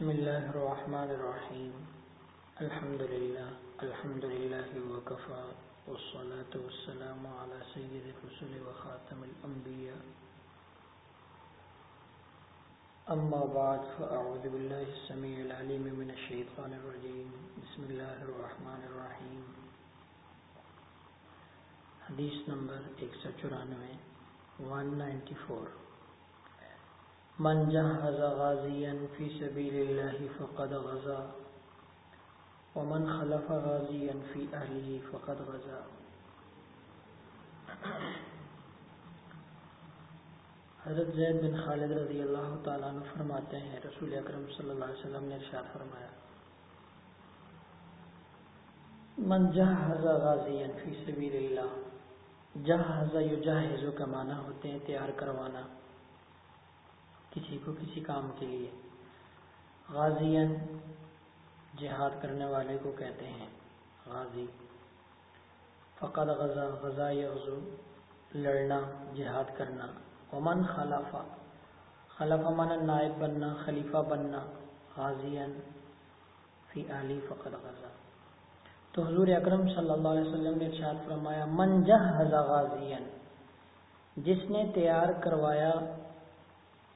بسم الله الرحمن الرحيم الحمد لله الحمد لله وكفى والصلاة والسلام على سيد الرسل وخاتم الأنبياء أما بعد فأعوذ بالله السميع العليم من الشيطان الرجيم بسم الله الرحمن الرحيم حدیث نمبر 194 194 من جهز غازيا في سبيل الله فقد غزا. ومن خلف غازيا في أهله فقد غزا. حضرت زید بن خالد رضی اللہ تعالیٰ عنہ فرماتے ہیں، رسول اکرم صلی اللہ علیہ وسلم نے ارشاد فرمایا، من جہز غازیا فی سبیل اللہ جہز یجہز کا معنی ہوتے ہیں تیار کروانا. کسی کو کسی کام کے لیے۔ غازین جہاد کرنے والے کو کہتے ہیں، غازی، فقد غزہ غزہ یغزو لڑنا، جہاد کرنا۔ ومن خلافہ خلافہ مانا نائب بننا، خلیفہ بننا۔ غازین فی علی فقد غزہ تو حضور اکرم صلی اللہ علیہ وسلم نے ارشاد فرمایا، من جہز غازین جس نے تیار کروایا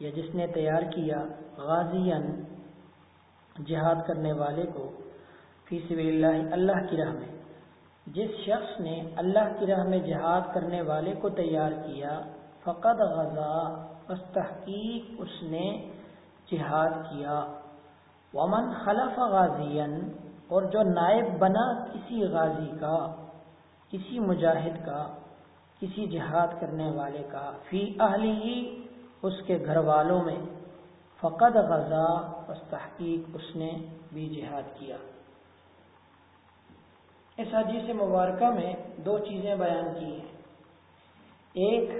یا جس نے تیار کیا غازین جہاد کرنے والے کو فی سبیل اللہ اللہ کی راہ میں۔ جس شخص نے اللہ کی راہ میں جہاد کرنے والے کو تیار کیا، فقد غزا بس تحقیق اس نے جہاد کیا۔ ومن خلف غازین اور جو نائب بنا کسی غازی کا، کسی مجاہد کا، کسی جہاد کرنے والے کا، فی اہلی اس کے گھر والوں میں، فقد غزا بس تحقیق اس نے بھی جہاد کیا۔ اس حدیث مبارکہ میں دو چیزیں بیان کی ہیں۔ ایک،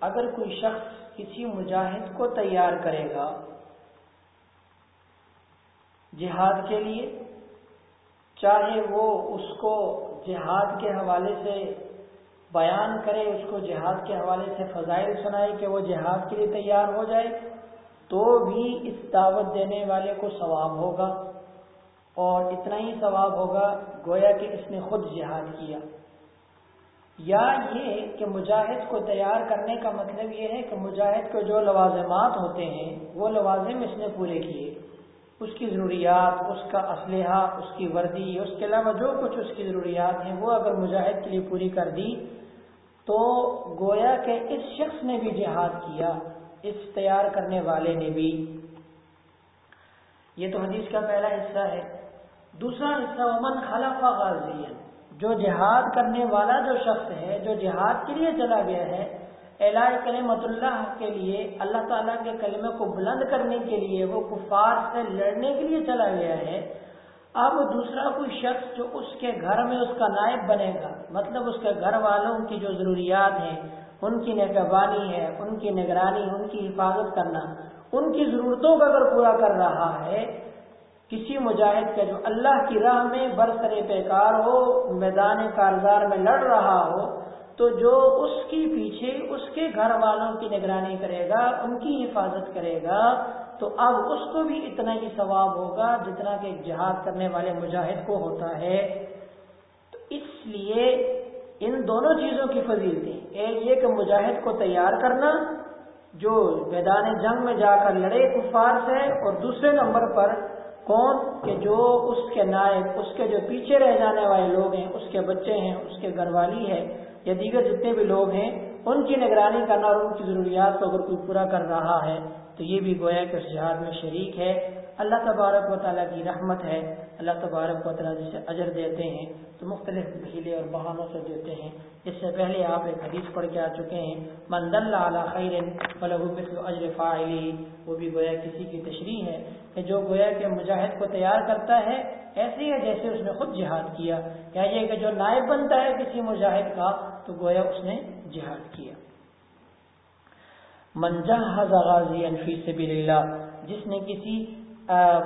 اگر کوئی شخص کسی مجاہد کو تیار کرے گا جہاد کے لیے، چاہے وہ اس کو جہاد کے حوالے سے بیان کرے، اس کو جہاد کے حوالے سے فضائل سنائے کہ وہ جہاد کے لیے تیار ہو جائے، تو بھی اس دعوت دینے والے کو ثواب ہوگا۔ اور اتنا ہی ثواب ہوگا گویا کہ اس نے خود جہاد کیا۔ یا یہ کہ مجاہد کو تیار کرنے کا مطلب یہ ہے کہ مجاہد کے جو لوازمات ہوتے ہیں، وہ لوازم اس نے پورے کیے۔ اس کی ضروریات، اس کا اسلحہ، اس کی وردی، اس کے علاوہ جو کچھ اس کی ضروریات ہیں، وہ اگر مجاہد کے لیے پوری کر دی تو گویا کہ اس شخص نے بھی جہاد کیا، اس تیار کرنے والے نے بھی۔ یہ تو حدیث کا پہلا حصہ ہے۔ دوسرا حصہ امن خلف غازی جو جہاد کرنے والا جو شخص ہے، جو جہاد کے لیے چلا گیا ہے اعلان کلمت اللہ کے لیے، اللہ تعالیٰ کے کلمے کو بلند کرنے کے لیے، وہ کفار سے لڑنے کے لیے چلا گیا ہے اب دوسرا کوئی شخص جو اس کے گھر میں اس کا نائب بنے گا مطلب اس کے گھر والوں کی جو ضروریات ہیں، ان کی نگہبانی ہے، ان کی نگرانی، ان کی حفاظت کرنا، ان کی ضرورتوں کو اگر پورا کر رہا ہے، کسی مجاہد کا جو اللہ کی راہ میں برسر پیکار ہو، میدان کارزار میں لڑ رہا ہو، تو جو اس کی پیچھے، اس کے گھر والوں کی نگرانی کرے گا، ان کی حفاظت کرے گا تو اب اس کو بھی اتنا ہی ثواب ہوگا جتنا کہ جہاد کرنے والے مجاہد کو ہوتا ہے۔ تو اس لیے ان دونوں چیزوں کی فضیلتیں، ایک یہ کہ مجاہد کو تیار کرنا، جو میدان جنگ میں جا کر لڑے، کفار سے، اور دوسرے نمبر پر کون کہ جو اس کے نائب، اس کے جو پیچھے رہ جانے والے لوگ ہیں، اس کے بچے ہیں، اس کے گھر والی ہے، یا دیگر جتنے بھی لوگ ہیں ان کی نگرانی کرنا اور ان کی ضروریات کو اگر کوئی پورا کر رہا ہے، تو یہ بھی گویا کہ اس جہاد میں شریک ہے۔ اللہ تبارک و تعالیٰ کی رحمت ہے۔ اللہ تبارک و تعالیٰ جسے اجر دیتے ہیں، تو مختلف بھیلے اور بہانوں سے دیتے ہیں۔ اس سے پہلے آپ ایک حدیث پڑھ کے آ چکے ہیں۔ من دل خیر مثل اجر فاعلی۔ وہ بھی گویا کسی کی تشریح ہے کہ جو گویا کہ مجاہد کو تیار کرتا ہے، ایسے ہے جیسے اس نے خود جہاد کیا۔ یا یہ کہ جو نائب بنتا ہے کسی مجاہد کا تو گویا اس نے جہاد کیا۔ منجا غازی فی سبیل اللہ، جس نے کسی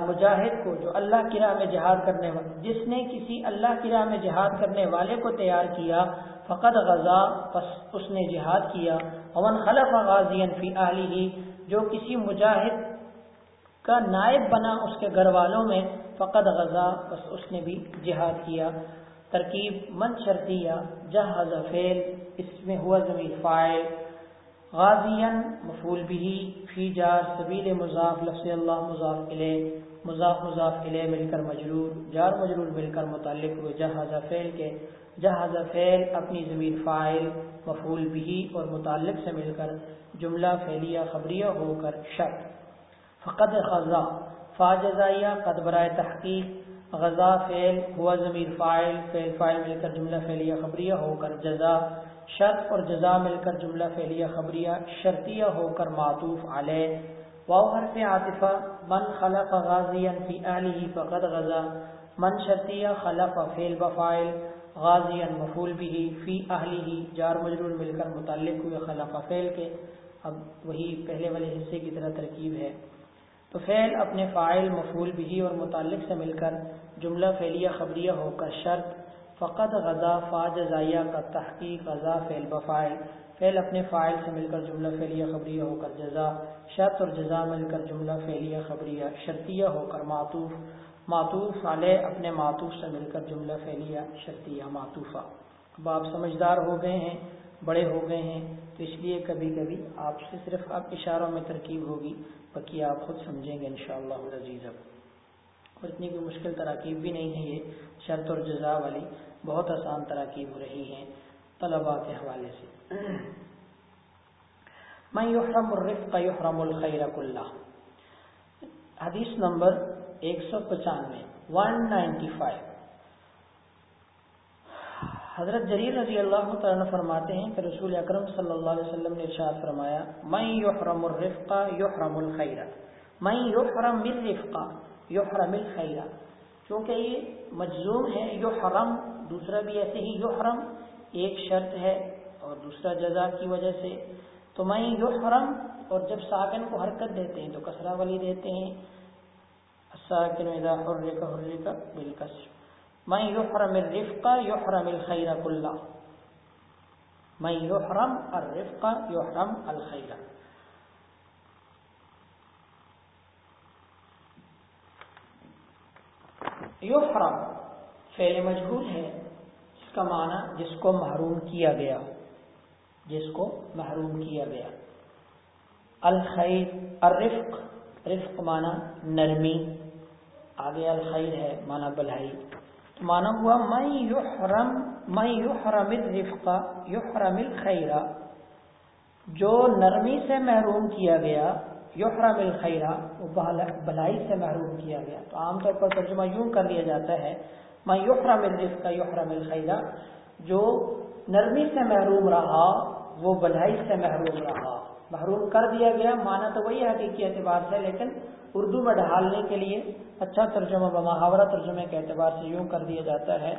مجاہد کو جو اللہ کی راہ میں جہاد کرنے والے، جس نے کسی اللہ کی راہ میں جہاد کرنے والے کو تیار کیا فقط غزہ پس اس نے جہاد کیا۔ امن خلف غازی فی علی ہی جو کسی مجاہد کا نائب بنا اس کے گھر والوں میں فقط غزہ بس اس نے بھی جہاد کیا۔ ترکیب من شرطیہ جہاز فیل اس میں ہوا ضمیر فائل غازین مفول بھی فی جار سبیل مضاف، لفظ اللہ مضاف علیہ مضاف مضاف علیہ مل کر مجرور، جار مجرور مل کر متعلق ہوئے جہاز فیل کے۔ جہاز فیل اپنی ضمیر فائل مفول بھی اور متعلق سے مل کر جملہ فعلیہ خبریہ ہو کر شرط فقد غزہ فا جزائیہ قد برائے تحقیق غزہ فعل ہوا ضمیر فائل فعل فائل مل کر جملہ فعلیہ خبریہ ہو کر جزا، شرط اور جزا مل کر جملہ فعلیہ خبریہ شرطیہ ہو کر معطوف علیہ واؤ حرف عاطفہ، من خلق غازیا فی اہلہ فقد غزا۔ من شرطیہ، خلق فعل بفائل غازیا مفول بھی فی اہلہ۔ جار مجرور مل کر متعلق ہوئے خلق فعل کے۔ اب وہی پہلے والے حصے کی طرح ترکیب ہے۔ تو فعل اپنے فائل مفول بھی اور متعلق سے مل کر جملہ فعلیہ خبریہ ہو کر شرط، فقط غذا فا جزائیہ کا تحقیق، غذا فعل بفائل فعل اپنے فائل سے مل کر جملہ فعلیہ خبریہ ہو کر جزا، شرط اور جزا مل کر جملہ فعلیہ خبریہ، شرطیہ ہو کر معطوف معطوف علیہ اپنے معطوف سے مل کر جملہ فعلیہ، شرطیہ معطوفہ۔ اب آپ سمجھدار ہو گئے ہیں، بڑے ہو گئے ہیں، تو اس لیے کبھی کبھی آپ سے صرف اب اشاروں میں ترکیب ہوگی، باقی آپ خود سمجھیں گے انشاءاللہ شاء اللہ اور اتنی کوئی مشکل تراکیب بھی نہیں ہے یہ، شرط اور جزا والی بہت آسان تراکیب ہو رہی ہیں طلباء کے حوالے سے۔ میں یحرم الرفق یحرم الخیر کلّہ۔ حدیث نمبر ایک سو پچانوے ون نائنٹی فائیو حضرت جریر رضی اللہ تعالیٰ فرماتے ہیں کہ رسول اکرم صلی اللہ علیہ وسلم نے ارشاد فرمایا میں یحرم الرفقہ یحرم الخیر۔ میں یحرم الرفقہ یحرم الخیر کیونکہ یہ مجزوم ہے یحرم دوسرا بھی ایسے ہی یحرم ایک شرط ہے اور دوسرا جزا کی وجہ سے۔ تو میں یحرم اور جب ساکن کو حرکت دیتے ہیں تو کسرہ والی دیتے ہیں۔ ساکن اذا حرک حرک بالکسر۔ میں یحرم الرفق یحرم الخیر کلہ۔ میں یحرم الرفق یحرم الخیر یحرم، فعل مجہول ہے، اس کا معنی جس کو محروم کیا گیا، جس کو محروم کیا گیا۔ الخیر، الرفق، رفق معنی نرمی۔ آگے الخیر ہے، معنی بلائی مانا ہوا میں یحرم میں یحرم الرفق، یحرم الخیرہ جو نرمی سے محروم کیا گیا یحرم الخیرہ وہ بلائی سے محروم کیا گیا۔ تو عام طور پر ترجمہ یوں کر لیا جاتا ہے میں یحرم الرفق یحرم الخیرہ جو نرمی سے محروم رہا، وہ بلائی سے محروم رہا۔ محروم کر دیا گیا مانا تو وہی حقیقی اعتبار سے، لیکن اردو میں ڈھالنے کے لیے اچھا ترجمہ، بمحاورہ ترجمے کے اعتبار سے یوں کر دیا جاتا ہے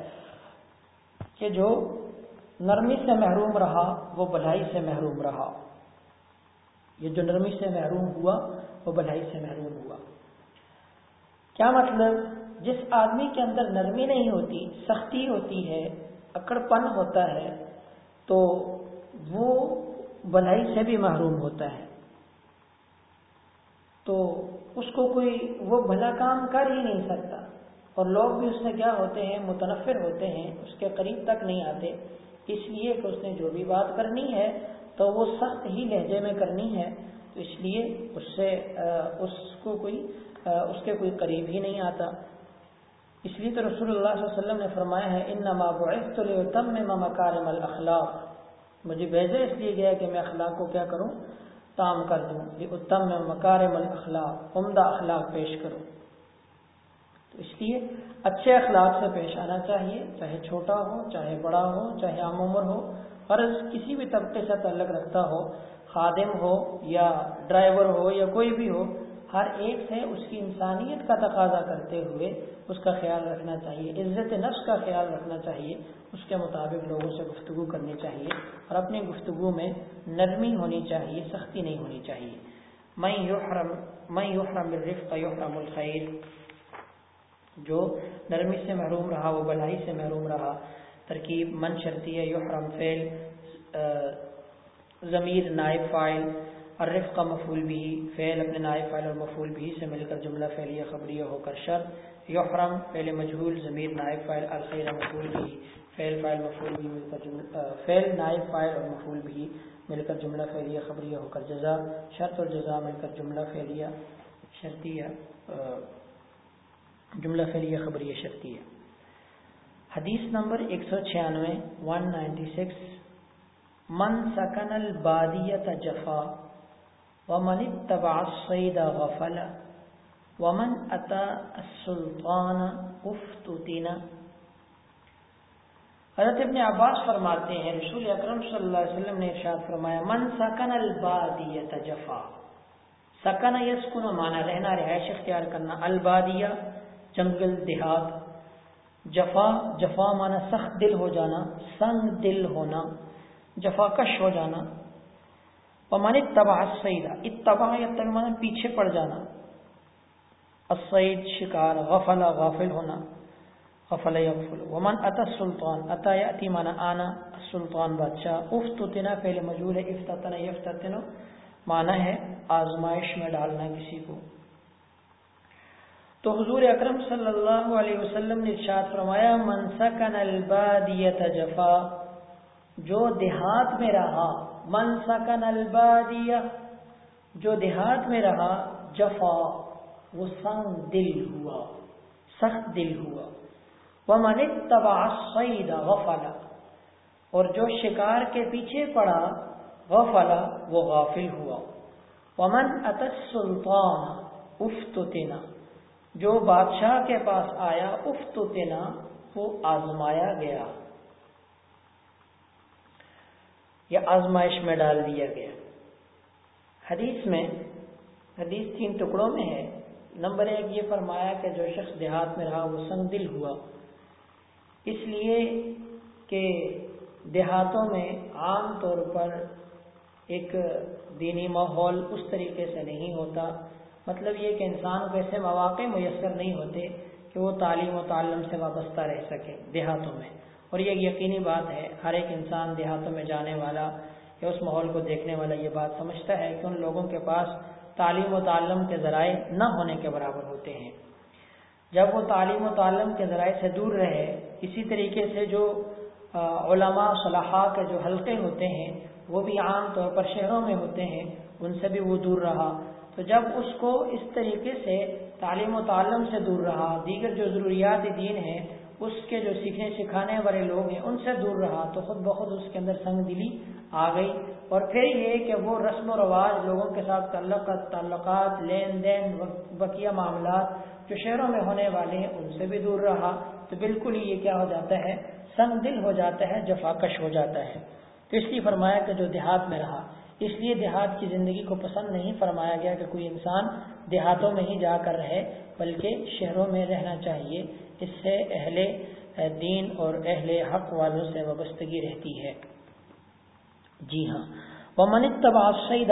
کہ جو نرمی سے محروم رہا، وہ بھلائی سے محروم رہا۔ یہ جو نرمی سے محروم ہوا وہ بھلائی سے محروم ہوا۔ کیا مطلب؟ جس آدمی کے اندر نرمی نہیں ہوتی، سختی ہوتی ہے اکڑ پن ہوتا ہے، تو وہ بھلائی سے بھی محروم ہوتا ہے۔ تو اس کو کوئی وہ بھلا کام کر ہی نہیں سکتا۔ اور لوگ بھی اس سے کیا ہوتے ہیں؟ متنفر ہوتے ہیں، اس کے قریب تک نہیں آتے۔ اس لیے کہ اس نے جو بھی بات کرنی ہے تو وہ سخت ہی لہجے میں کرنی ہے، تو اس لیے اس سے اس کو کوئی اس کے کوئی قریب ہی نہیں آتا۔ اس لیے تو رسول اللہ صلی اللہ علیہ وسلم نے فرمایا ہے ان نماب میں مکارم الاخلاق مجھے بھیجا اس لیے گیا کہ میں اخلاق کو کیا کروں؟ تام کر دوں۔ یہ اتم مکارم الاخلاق عمدہ اخلاق پیش کروں۔ تو اس لیے اچھے اخلاق سے پیش آنا چاہیے، چاہے چھوٹا ہو، چاہے بڑا ہو، چاہے عام عمر ہو۔ فرض کسی بھی طبقے سے تعلق رکھتا ہو، خادم ہو یا ڈرائیور ہو یا کوئی بھی ہو، ہر ایک سے اس کی انسانیت کا تقاضا کرتے ہوئے اس کا خیال رکھنا چاہیے، عزت نفس کا خیال رکھنا چاہیے، اس کے مطابق لوگوں سے گفتگو کرنی چاہیے اور اپنی گفتگو میں نرمی ہونی چاہیے، سختی نہیں ہونی چاہیے۔ میں یحرم میں یحرم الرفق یحرم الخیر۔ جو نرمی سے محروم رہا، وہ بلائی سے محروم رہا ترکیب من شرطی ہے، یحرم فعل ضمیر، نائب فائل الرف کا مفول بھی فعل اپنے نائب فائل اور مفول بھی سے مل کر جملہ فعلیہ، خبریہ ہو کر شر یحرم فعل مجہول ضمیر، نائب فائل الخیر مفول بھی فعل فائل مفول بھی مل کر جملہ فعل نائب فائل اور مفول بھی مل کر جملہ فعلیہ، خبریہ ہو کر جزا، شرط اور جزا مل کر جملہ فعلیہ شرطیہ جملہ فعلیہ، خبریہ شرطیہ۔ حدیث نمبر ایک سو چھیانوے ون نائنٹی سکس من سکن البادیت جفا، ومن اتبع الصید غفل ومن اتا السلطان افتتنا حضرت ابن عباس فرماتے ہیں، رسول اکرم صلی اللہ علیہ وسلم نے ارشاد فرمایا، من سکن البادیت جفا. سکن یسکن مانا رہنا، رہائش اختیار کرنا، البادیہ، جنگل، دیہات. جفا جفا مانا سخت دل ہو جانا، سنگ دل ہونا، جفا کش ہو جانا پمانی تباہ سعیدہ اتباہ یا مانا پیچھے پڑ جانا۔ السعید شکار غفلا غافل ہونا۔ غفل یغفل۔ ومن اتا سلطان اتا یاتی مانا آنا سلطان بادشاہ۔ افتتنا پہلے مجبور ہے افتتنا یفتتنا مانا ہے آزمائش میں ڈالنا کسی کو۔ تو حضور اکرم صلی اللہ علیہ وسلم نے ارشاد فرمایا، من سکن البادیت جفا جو دیہات میں رہا، من سکن البادیہ جو دیہات میں رہا، جفا، وہ سنگ دل ہوا، سخت دل ہوا۔ وہ من تباہ سعید غفلا اور جو شکار کے پیچھے پڑا غفلا وہ غافل ہوا۔ ومن اتس سلطان افتتنا جو بادشاہ کے پاس آیا افتتنا وہ آزمایا گیا۔ یا آزمائش میں ڈال دیا گیا۔ حدیث میں، حدیث تین ٹکڑوں میں ہے۔ نمبر ایک یہ فرمایا کہ جو شخص دیہات میں رہا، وہ سنگ دل ہوا۔ اس لیے کہ دیہاتوں میں عام طور پر ایک دینی ماحول اس طریقے سے نہیں ہوتا۔ مطلب یہ کہ انسان کو ایسے مواقع میسر نہیں ہوتے کہ وہ تعلیم و تعلم سے وابستہ رہ سکے دیہاتوں میں۔ اور یہ یقینی بات ہے، ہر ایک انسان دیہاتوں میں جانے والا یا اس ماحول کو دیکھنے والا یہ بات سمجھتا ہے کہ ان لوگوں کے پاس تعلیم و تعلم کے ذرائع نہ ہونے کے برابر ہوتے ہیں۔ جب وہ تعلیم و تعلم کے ذرائع سے دور رہے، اسی طریقے سے جو علماء صلاحہ کے جو حلقے ہوتے ہیں، وہ بھی عام طور پر شہروں میں ہوتے ہیں، ان سے بھی وہ دور رہا۔ تو جب اس کو اس طریقے سے تعلیم و تعلم سے دور رہا، دیگر جو ضروریات دین ہیں، اس کے جو سیکھنے سکھانے والے لوگ ہیں، ان سے دور رہا تو خود بخود اس کے اندر سنگ دلی آ گئی۔ اور پھر یہ کہ وہ رسم و رواج لوگوں کے ساتھ تعلق، تعلقات، لین دین بقیہ معاملات جو شہروں میں ہونے والے ہیں، ان سے بھی دور رہا۔ تو بالکل ہی یہ کیا ہو جاتا ہے؟ سنگ دل ہو جاتا ہے جفاکش ہو جاتا ہے۔ تو اس لیے فرمایا کہ جو دیہات میں رہا اس لیے دیہات کی زندگی کو پسند نہیں فرمایا گیا کہ کوئی انسان دیہاتوں میں ہی جا کر رہے، بلکہ شہروں میں رہنا چاہیے۔ اس سے اہل دین اور اہل حق والوں سے وابستگی رہتی ہے۔ جی ہاں۔ وہ منت تباف سعید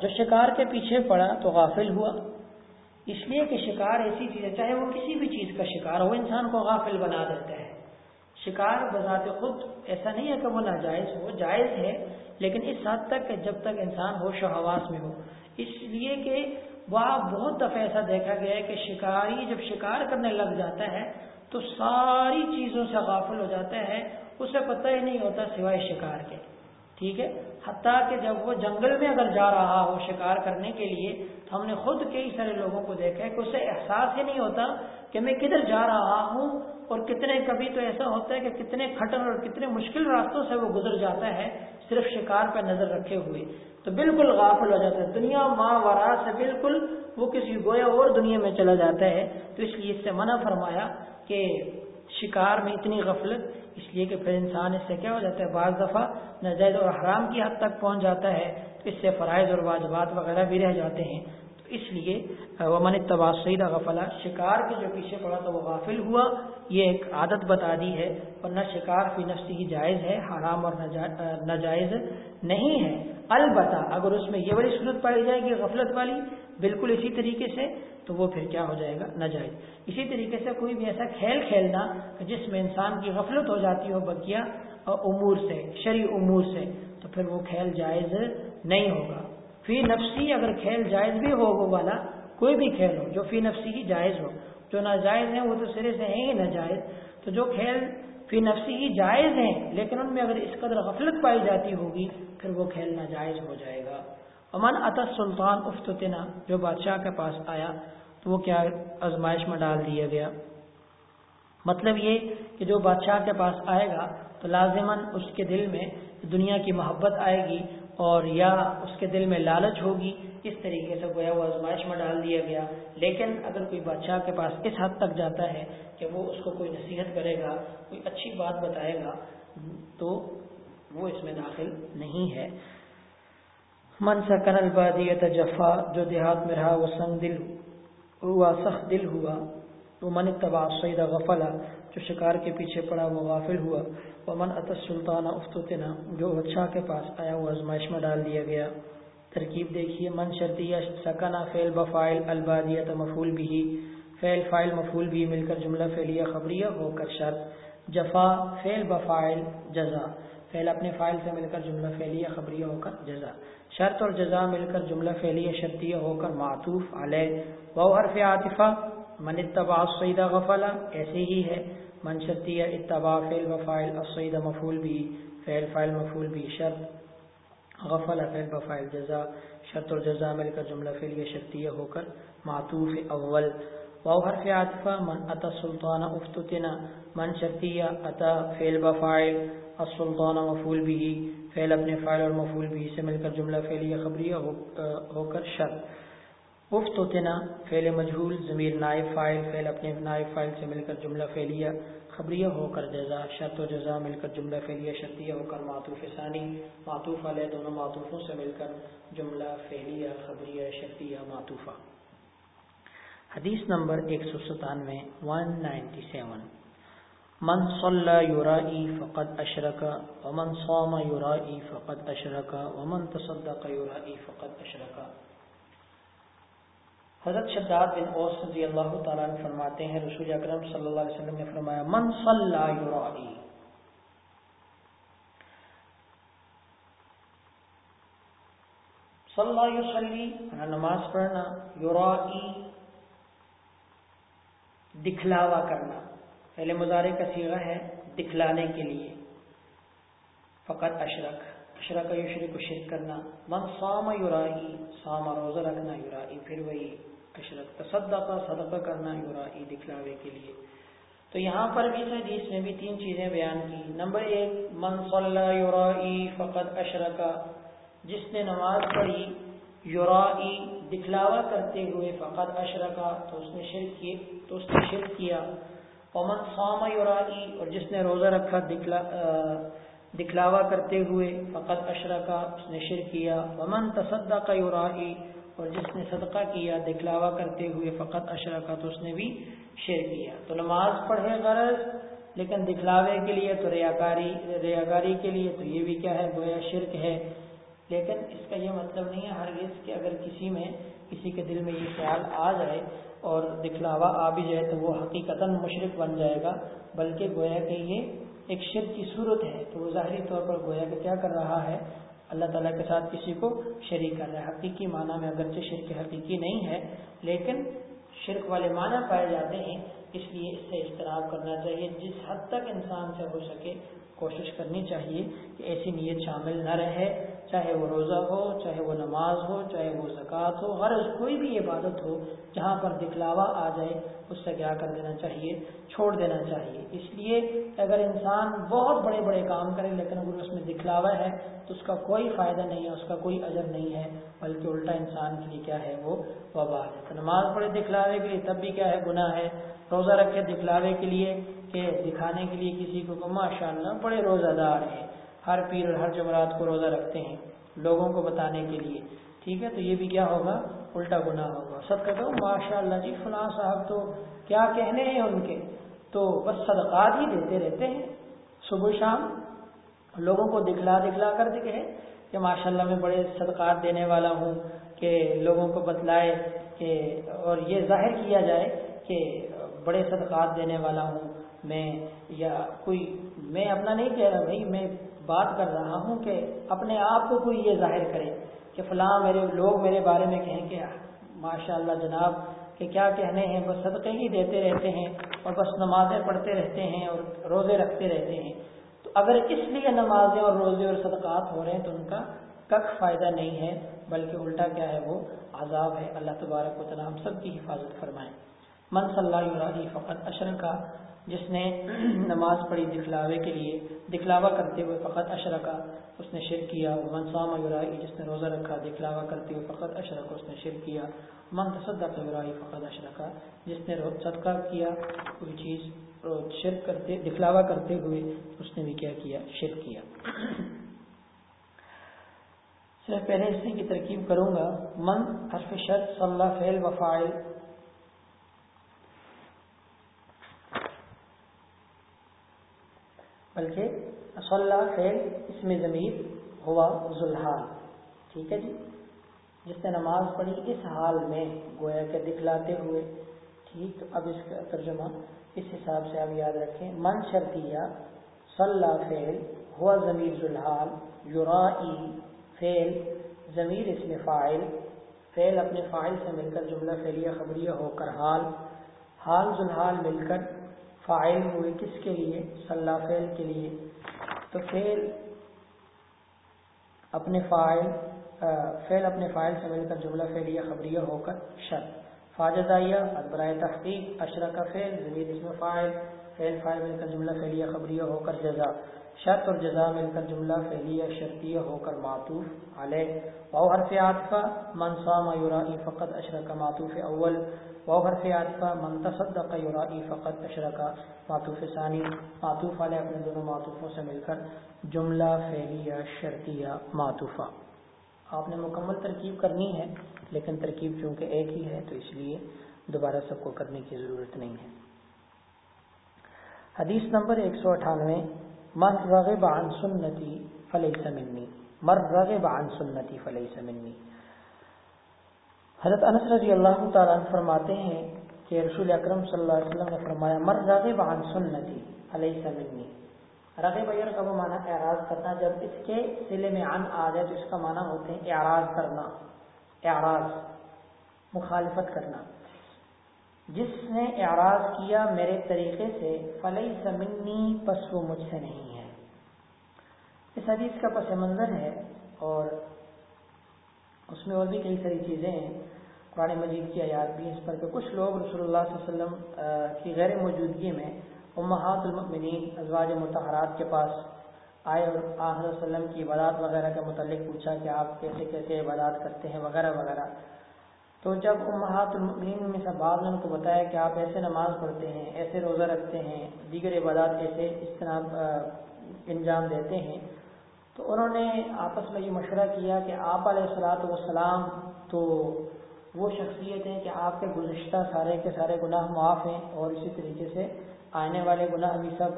جو شکار کے پیچھے پڑا تو غافل ہوا۔ اس لیے کہ شکار ایسی چیز ہے، چاہے وہ کسی بھی چیز کا شکار ہو، انسان کو غافل بنا دیتا ہے۔ شکار بذات خود ایسا نہیں ہے کہ وہ ناجائز ہو، جائز ہے، لیکن اس حد تک کہ جب تک انسان ہوش و حواس میں ہو۔ اس لیے کہ وہ بہت دفعہ ایسا دیکھا گیا ہے کہ شکاری جب شکار کرنے لگ جاتا ہے تو ساری چیزوں سے غافل ہو جاتا ہے، اسے پتہ ہی نہیں ہوتا سوائے شکار کے۔ ٹھیک ہے؟ حتیٰ کہ جب وہ جنگل میں اگر جا رہا ہو شکار کرنے کے لیے، تو ہم نے خود کئی سارے لوگوں کو دیکھا ہے کہ اسے احساس ہی نہیں ہوتا کہ میں کدھر جا رہا ہوں اور کتنے، کبھی تو ایسا ہوتا ہے کہ کتنے کھٹر اور کتنے مشکل راستوں سے وہ گزر جاتا ہے صرف شکار پہ نظر رکھے ہوئے۔ تو بالکل غافل ہو جاتا ہے۔ دنیا ماں ورا سے بالکل وہ کسی گویا اور دنیا میں چلا جاتا ہے۔ تو اس لیے اس سے منع فرمایا کہ شکار میں اتنی غفلت، اس لیے کہ پھر انسان اس سے کیا ہو جاتا ہے؟ بعض دفعہ نجائز اور حرام کی حد تک پہنچ جاتا ہے، تو اس سے فرائض اور واجبات وغیرہ بھی رہ جاتے ہیں۔ تو اس لیے وہ من غفلا، شکار کے جو پیچھے پڑا تو وہ غافل ہوا۔ یہ ایک عادت بتا دی ہے ورنہ شکار فی نفسی کی جائز ہے، حرام اور ناجائز نہیں ہے۔ البتہ اگر اس میں یہ بڑی صورت پائی جائے گی غفلت والی بالکل اسی طریقے سے، تو وہ پھر کیا ہو جائے گا؟ ناجائز۔ اسی طریقے سے کوئی بھی ایسا کھیل کھیلنا جس میں انسان کی غفلت ہو جاتی ہو بکیا امور سے شری امور سے، تو پھر وہ کھیل جائز نہیں ہوگا۔ فی نفسی اگر کھیل جائز بھی ہو وہ والا، کوئی بھی کھیل ہو، جو فی نفسی ہی جائز ہو۔ جو ناجائز ہیں وہ تو سرے سے ہیں ہی ناجائز۔ تو جو کھیل فی نفسی ہی جائز ہیں، لیکن ان میں اگر اس قدر غفلت پائی جاتی ہوگی، پھر وہ کھیل ناجائز ہو جائے گا۔ امن اطس سلطان افتنا جو بادشاہ کے پاس آیا، تو وہ کیا آزمائش میں ڈال دیا گیا؟ مطلب یہ کہ جو بادشاہ کے پاس آئے گا، تو لازماً اس کے دل میں دنیا کی محبت آئے گی اور یا اس کے دل میں لالچ ہوگی، اس طریقے سے گویا وہ آزمائش میں ڈال دیا گیا۔ لیکن اگر کوئی بادشاہ کے پاس اس حد تک جاتا ہے کہ وہ اس کو کوئی نصیحت کرے گا، کوئی اچھی بات بتائے گا، تو وہ اس میں داخل نہیں ہے۔ من سکن البادیت جفا، جو دیہات میں رہا، وہ سنگ دل ہوا، سخت دل ہوا۔ وہ من اتباع سعید غفلا، جو شکار کے پیچھے پڑا، وہ غافل ہوا۔ وہ من اطس سلطانہ افتنا جو بادشاہ کے پاس آیا، وہ آزمائش میں ڈال دیا گیا۔ ترکیب دیکھیے، من شرطیہ سکنا فعل بفائل البادیت مفول بھی فعل فائل مفول بھی مل کر جملہ فعلیہ، خبریہ، ہو کر شرط۔ جفا، فعل بفائل جزا۔ فعل اپنے فائل سے مل کر جملہ فعلیہ، خبریہ ہو کر جزا۔ شرط اور جزا مل کر جملہ فعلیہ، شرطیہ ہو کر معطوف علیہ۔ وہ حرف عاطفہ، من اتباع سیدہ غفلا، ایسے ہی ہے۔ من شرطیہ اتباع فعل وفائل السیدہ مفول بھی، فعل فائل مفول بھی۔ شرط غفل فعل بفائل جزا۔ شرط اور جزا مل کر جملہ فعلیہ، شرطیہ ہو کر معطوف اول۔ واو حرف عاطفہ، من اتا سلطان افتتنا من شرطیہ اتا فعل بفائل السلطان مفول بھی فعل اپنے فائل اور مفول بھی سے مل کر جملہ فعلیہ خبریہ ہو کر شرط۔ افتتنا فعل مجہول ضمیر نائب فائل فعل اپنے نائب فائل سے مل کر جملہ فعلیہ خبریہ ہو کر جزا، شرط و جزا مل کر جملہ فعلیہ شرطیہ ہو کر معطوف ثانی، معطوف علیہ دونوں معطوفوں سے مل کر جملہ فعلیہ خبریہ شرطیہ معطوفہ۔ حدیث نمبر ایک سو ستانوے ون نائنٹی سیون من صلى يرائي فقد أشرك، ومن صام يرائي فقد أشرك، ومن تصدق يرائي فقد أشرك. حضرت شداد بن اوس رضی اللہ تعالیٰ عنہ فرماتے ہیں، رسول اکرم صلی اللہ علیہ وسلم نے فرمایا، من صلى يرائي. صلى يصلي یعنی نماز پڑھنا يرائي دکھلاوا کرنا. پہلے مظاہرے کا سیغہ ہے دکھلانے کے لیے۔ فقط اشرک اشرک یشرک کو شرک کرنا۔ من سام یورائی سام روزہ رکھنا یورائی پھر وہی اشرک۔ تصدقہ، صدقہ کرنا یورائی دکھلاوے کے لیے۔ تو یہاں پر بھی اس حدیث میں بھی تین چیزیں بیان کی۔ نمبر ایک، من صلی یورائی فقط اشرکا جس نے نماز پڑھی یورائی دکھلاوا کرتے ہوئے فقط اشرکا تو اس نے شرک کی تو اس نے شرک کیا۔ ومن صام یورائی اور جس نے روزہ رکھا دکھلا دکھلاوا کرتے ہوئے فقط اشرکا اس نے شرک کیا۔ ومن تصدق یورائی اور جس نے صدقہ کیا، دکھلاوا کرتے ہوئے فقط اشرکا تو اس نے بھی شرک کیا۔ تو نماز پڑھے غرض، لیکن دکھلاوے کے لیے تو ریاکاری ریاکاری کے لیے تو یہ بھی کیا ہے، گویا شرک ہے۔ لیکن اس کا یہ مطلب نہیں ہے ہرگز کہ اگر کسی میں کسی کے دل میں یہ خیال آ جائے اور دکھلاوا آ بھی جائے تو وہ حقیقتا مشرق بن جائے گا، بلکہ گویا کہ یہ ایک شرک کی صورت ہے۔ تو وہ ظاہری طور پر گویا کہ کیا کر رہا ہے؟ اللہ تعالیٰ کے ساتھ کسی کو شریک کر رہا ہے۔ حقیقی معنی میں اگرچہ شرک حقیقی نہیں ہے، لیکن شرک والے معنی پائے جاتے ہیں، اس لیے اس سے اجتناب کرنا چاہیے۔ جس حد تک انسان سے ہو سکے کوشش کرنی چاہیے کہ ایسی نیت شامل نہ رہے، چاہے وہ روزہ ہو، چاہے وہ نماز ہو، چاہے وہ زکوٰۃ ہو، ہر کوئی بھی عبادت ہو، جہاں پر دکھلاوا آ جائے، اس سے کیا کر دینا چاہیے؟ چھوڑ دینا چاہیے۔ اس لیے اگر انسان بہت بڑے بڑے کام کرے، لیکن اگر اس میں دکھلاوا ہے، تو اس کا کوئی فائدہ نہیں ہے، اس کا کوئی اجر نہیں ہے، بلکہ الٹا انسان کے لیے کیا ہے؟ وہ وبا ہے۔ تو نماز پڑھے دکھلاوے کے لیے، تب بھی کیا ہے؟ گناہ ہے۔ روزہ رکھے دکھلاوے کے لیے کہ دکھانے کے لیے کسی کو ماشاء اللہ بڑے روزہ دار ہیں، ہر پیر اور ہر جمعرات کو روزہ رکھتے ہیں لوگوں کو بتانے کے لیے۔ ٹھیک ہے، تو یہ بھی کیا ہوگا؟ الٹا گناہ ہوگا۔ سب کہتا ہوں ماشاء اللہ جی فلاں صاحب تو کیا کہنے ہیں ان کے؟ تو بس صدقات ہی دیتے رہتے ہیں۔ صبح شام لوگوں کو دکھلا دکھلا کر دکھے کہ ماشاء اللہ میں بڑے صدقات دینے والا ہوں کہ لوگوں کو بتلائے کہ اور یہ ظاہر کیا جائے کہ بڑے صدقات دینے والا ہوں۔ میں یا کوئی میں اپنا نہیں کہہ رہا بھائی میں بات کر رہا ہوں کہ اپنے آپ کو کوئی یہ ظاہر کرے کہ فلاں میرے لوگ میرے بارے میں کہیں کہ ماشاء اللہ جناب کہ کیا کہنے ہیں، بس صدقے ہی دیتے رہتے ہیں اور بس نمازیں پڑھتے رہتے ہیں اور روزے رکھتے رہتے ہیں۔ تو اگر اس لیے نمازیں اور روزے اور صدقات ہو رہے ہیں تو ان کا کک فائدہ نہیں ہے، بلکہ الٹا کیا ہے، وہ عذاب ہے۔ اللہ تبارک و تعالیٰ ہم سب کی حفاظت فرمائیں من صلی اللہ علیہ فقط اشر کا جس نے نماز پڑھی دکھلاوے کے لیے، دکھلاوا کرتے ہوئے فقط اشرکا، اس نے شرک کیا۔ من یورائی جس نے روزہ رکھا، دکھلاوا کرتے ہوئے فقط اشرک اس نے شرک کیا۔ من تصدق یورائی فقط اشرکا، جس نے صدقہ کیا، کوئی چیز شرک کرتے، دکھلاوا کرتے ہوئے اس نے بھی کیا کیا، شرک کیا۔ صرف پہلے اس کی ترکیب کروں گا۔ من حرف شرط صلی اللہ فعل وفائل بلکہ صلاح فعل اس میں ضمیر ہوا ذوالحال۔ ٹھیک ہے جی؟ جس نے نماز پڑھی اس حال میں گویا کہ دکھلاتے ہوئے، ٹھیک اب اس کا ترجمہ اس حساب سے آپ یاد رکھیں۔ من شرطیہ صلاح فعل ہوا ضمیر ذوالحال یورائی فعل ضمیر اس میں فائل فعل اپنے فائل سے مل کر جملہ فعلیہ خبریہ ہو کر حال حال ذوالحال مل کر فائل ہوئے کس کے لیے؟ صلاح فعل کے لیے۔ تو فعل اپنے فائل فعل اپنے فائل سے مل کر جملہ فعلیہ، خبریہ ہو کر شرط۔ فاجزائیہ برائے تحقیق اشرا کا فعل، ضمیر اس میں فائل، فعل فائل مل کر جملہ فعلیہ، خبریہ ہو کر جزا۔ شرط اور جزا مل کر جملہ فعلیہ، شرطیہ ہو کر معطوف علیہ۔ واؤ حرف عاطفہ، من صام یرائی فقط اشرک معطوف اول۔ واؤ حرف عاطفہ من تصدق یرائی فقط اشرک معطوف ثانی معطوف علیہ اپنے دونوں معطوفوں سے مل کر جملہ فعلیہ شرطیہ معطوفہ آپ نے مکمل ترکیب کرنی ہے، لیکن ترکیب چونکہ ایک ہی ہے، تو اس لیے دوبارہ سب کو کرنے کی ضرورت نہیں ہے۔ حدیث نمبر ایک سو اٹھانوے، من رغب عن سنتی فلیس منی مر رغب عن سنتی فلیس منی۔ حضرت انس رضی اللہ تعالیٰ فرماتے ہیں کہ رسول اکرم صلی اللہ علیہ وسلم نے فرمایا، مر رغب عن سنتی فلیس منی. رغب ایر کا وہ معنی اعراض کرنا، جب اس کے سلے میں عن آ جائے تو اس کا معنی ہوتے ہیں اعراض کرنا، اعراض، مخالفت کرنا۔ جس نے اعراض کیا میرے طریقے سے فلئی سمنی پس وہ مجھ سے نہیں ہے۔ اس حدیث کا پس منظر ہے اور اس میں اور بھی کئی ساری چیزیں ہیں۔ قرآن مجید کی آیات بھی اس پر کہ کچھ لوگ رسول اللہ صلی اللہ علیہ وسلم کی غیر موجودگی میں امہات المؤمنین، ازواج متحرات کے پاس آئے اور آخر وسلم کی عبادات وغیرہ کے متعلق پوچھا کہ آپ کیسے کیسے عبادات کرتے ہیں وغیرہ وغیرہ۔ تو جب امہات المؤمنین میں سے بعض نے ان کو بتایا کہ آپ ایسے نماز پڑھتے ہیں، ایسے روزہ رکھتے ہیں، دیگر عبادات ایسے اس طرح انجام دیتے ہیں تو انہوں نے آپس میں یہ مشورہ کیا کہ آپ علیہ السلاۃ والسلام تو وہ شخصیت ہیں کہ آپ کے گزشتہ سارے کے سارے گناہ معاف ہیں اور اسی طریقے سے آنے والے گناہ بھی سب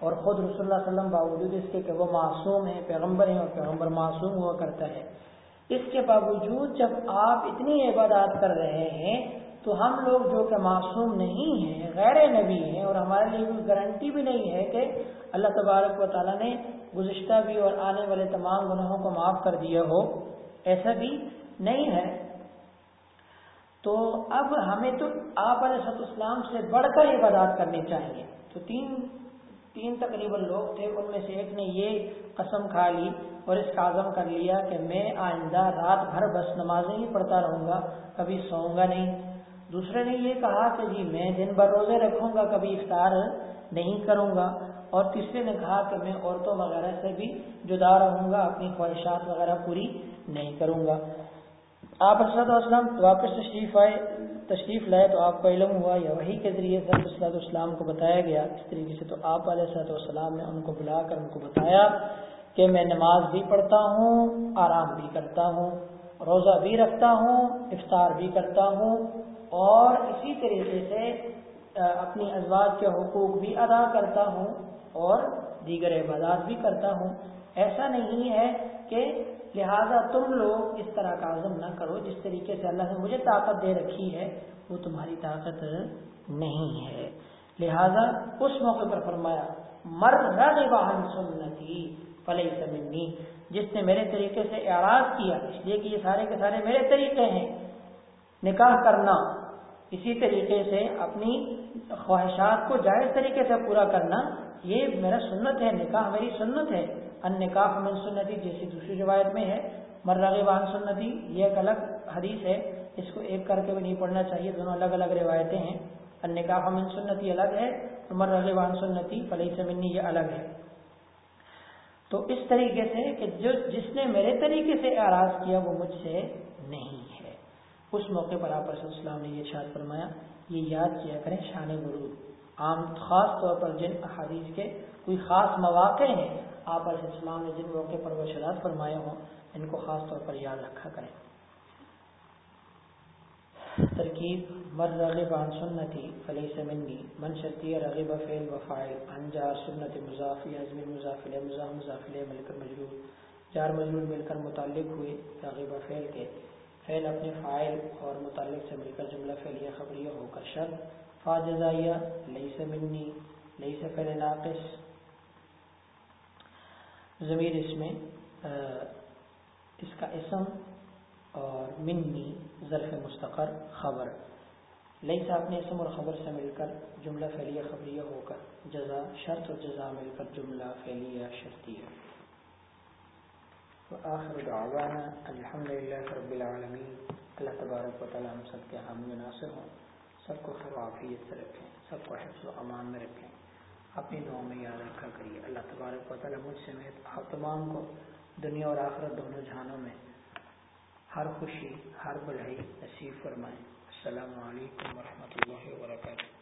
اور خود رسول اللہ علیہ وسلم باوجود اس کے کہ وہ معصوم ہیں، پیغمبر ہیں اور پیغمبر معصوم ہوا کرتا ہے۔ اس کے باوجود جب آپ اتنی عبادات کر رہے ہیں تو ہم لوگ جو کہ معصوم نہیں ہیں، غیر نبی ہیں، اور ہمارے لیے کوئی گارنٹی بھی نہیں ہے کہ اللہ تبارک و تعالیٰ نے گزشتہ بھی اور آنے والے تمام گناہوں کو معاف کر دیا ہو۔ ایسا بھی نہیں ہے۔ تو اب ہمیں تو آپ علیہ صد اسلام سے بڑھ کر عبادات کرنی چاہیے۔ تو تین تین تقریباً لوگ تھے، ان میں سے ایک نے یہ قسم کھا لی اور اس کا عزم کر لیا کہ میں آئندہ رات بھر بس نمازیں ہی پڑھتا رہوں گا، کبھی سوؤں گا نہیں۔ دوسرے نے یہ کہا کہ جی میں دن بھر روزے رکھوں گا، کبھی افطار نہیں کروں گا۔ اور تیسرے نے کہا کہ میں عورتوں وغیرہ سے بھی جدا رہوں گا، اپنی خواہشات وغیرہ پوری نہیں کروں گا۔ آپ اسرد اسلام واپس تشریف آئے، تشریف لائے تو آپ کو علم ہوا یا وہی کے ذریعے سے اسلط اسلام کو بتایا گیا۔ اس طریقے سے تو آپ علیہ صلاحت والسلام نے ان کو بلا کر ان کو بتایا کہ میں نماز بھی پڑھتا ہوں، آرام بھی کرتا ہوں، روزہ بھی رکھتا ہوں، افطار بھی کرتا ہوں۔ اور اسی طریقے سے اپنی ازواج کے حقوق بھی ادا کرتا ہوں اور دیگر عبادات بھی کرتا ہوں۔ ایسا نہیں ہے کہ لہذا تم لوگ اس طرح کا عزم نہ کرو جس طریقے سے اللہ نے مجھے طاقت دے رکھی ہے، وہ تمہاری طاقت نہیں ہے۔ لہذا اس موقع پر فرمایا، مر رہے واہن سنتی فلح سمنی جس نے میرے طریقے سے اعراض کیا، اس لیے کہ یہ سارے کے سارے میرے طریقے ہیں۔ نکاح کرنا، اسی طریقے سے اپنی خواہشات کو جائز طریقے سے پورا کرنا، یہ میرا سنت ہے، نکاح میری سنت ہے۔ ان نکاح من سنتی، جیسی دوسری روایت میں ہے مرغان سنتی، یہ ایک الگ حدیث ہے۔ اس کو ایک کر کے بھی نہیں پڑھنا چاہیے، دونوں الگ الگ روایتیں ہیں۔ ان نکاح من سنتی الگ ہے مرغان سنتی فلح سے منی، یہ الگ ہے۔ تو اس طریقے سے کہ جو جس نے میرے طریقے سے اعراض کیا، وہ مجھ سے نہیں ہے۔ اس موقع پر آپ رسول السلام نے یہ شاد فرمایا، یہ یاد کیا کریں شان ورود عام خاص طور پر جن احادیث کے کوئی خاص مواقع ہیں، آپ علیہ السلام نے جن موقع پر وہ شداد فرمائے ہوں، ان کو خاص طور پر یاد رکھا کریں۔ ترکیب، مر رغب عن سنتی فلیس منی، من شرطی رغب فعل و فائل عن جار سنت مضافی عزم مضافل مضاف مضافل مل کر مجرور۔ جار مجرور مل کر متعلق ہوئے، رغب فعل کے۔ فعل اپنے فائل اور متعلق سے مل کر جملہ فعلیہ خبریہ ہو کر شرط۔ فا جزائیہ، لیس منی، لیس فعل ناقص۔ ضمیر اس میں اس کا اسم اور منی ظرف مستقر خبر۔ لئی صاحب نے اسم اور خبر سے مل کر جملہ فعلیہ خبریہ ہو کر جزا، شرط اور جزا مل کر جملہ فعلیہ شرطیہ۔ وآخر دعوانا الحمدللہ رب العالمین، اللہ تبارک و تعالی ہم سب کے حامی ناصر ہوں۔ سب کو خیر عافیت سے رکھیں، سب کو حفظ و امان میں رکھیں۔ اپنی دعا میں یاد رکھا کریے، اللہ تبارک و تعالی مجھ سے میں آپ تمام کو دنیا اور آخرت دونوں جہانوں میں ہر خوشی، ہر بلائی نصیب فرمائیں السلام علیکم ورحمۃ اللہ وبرکاتہ۔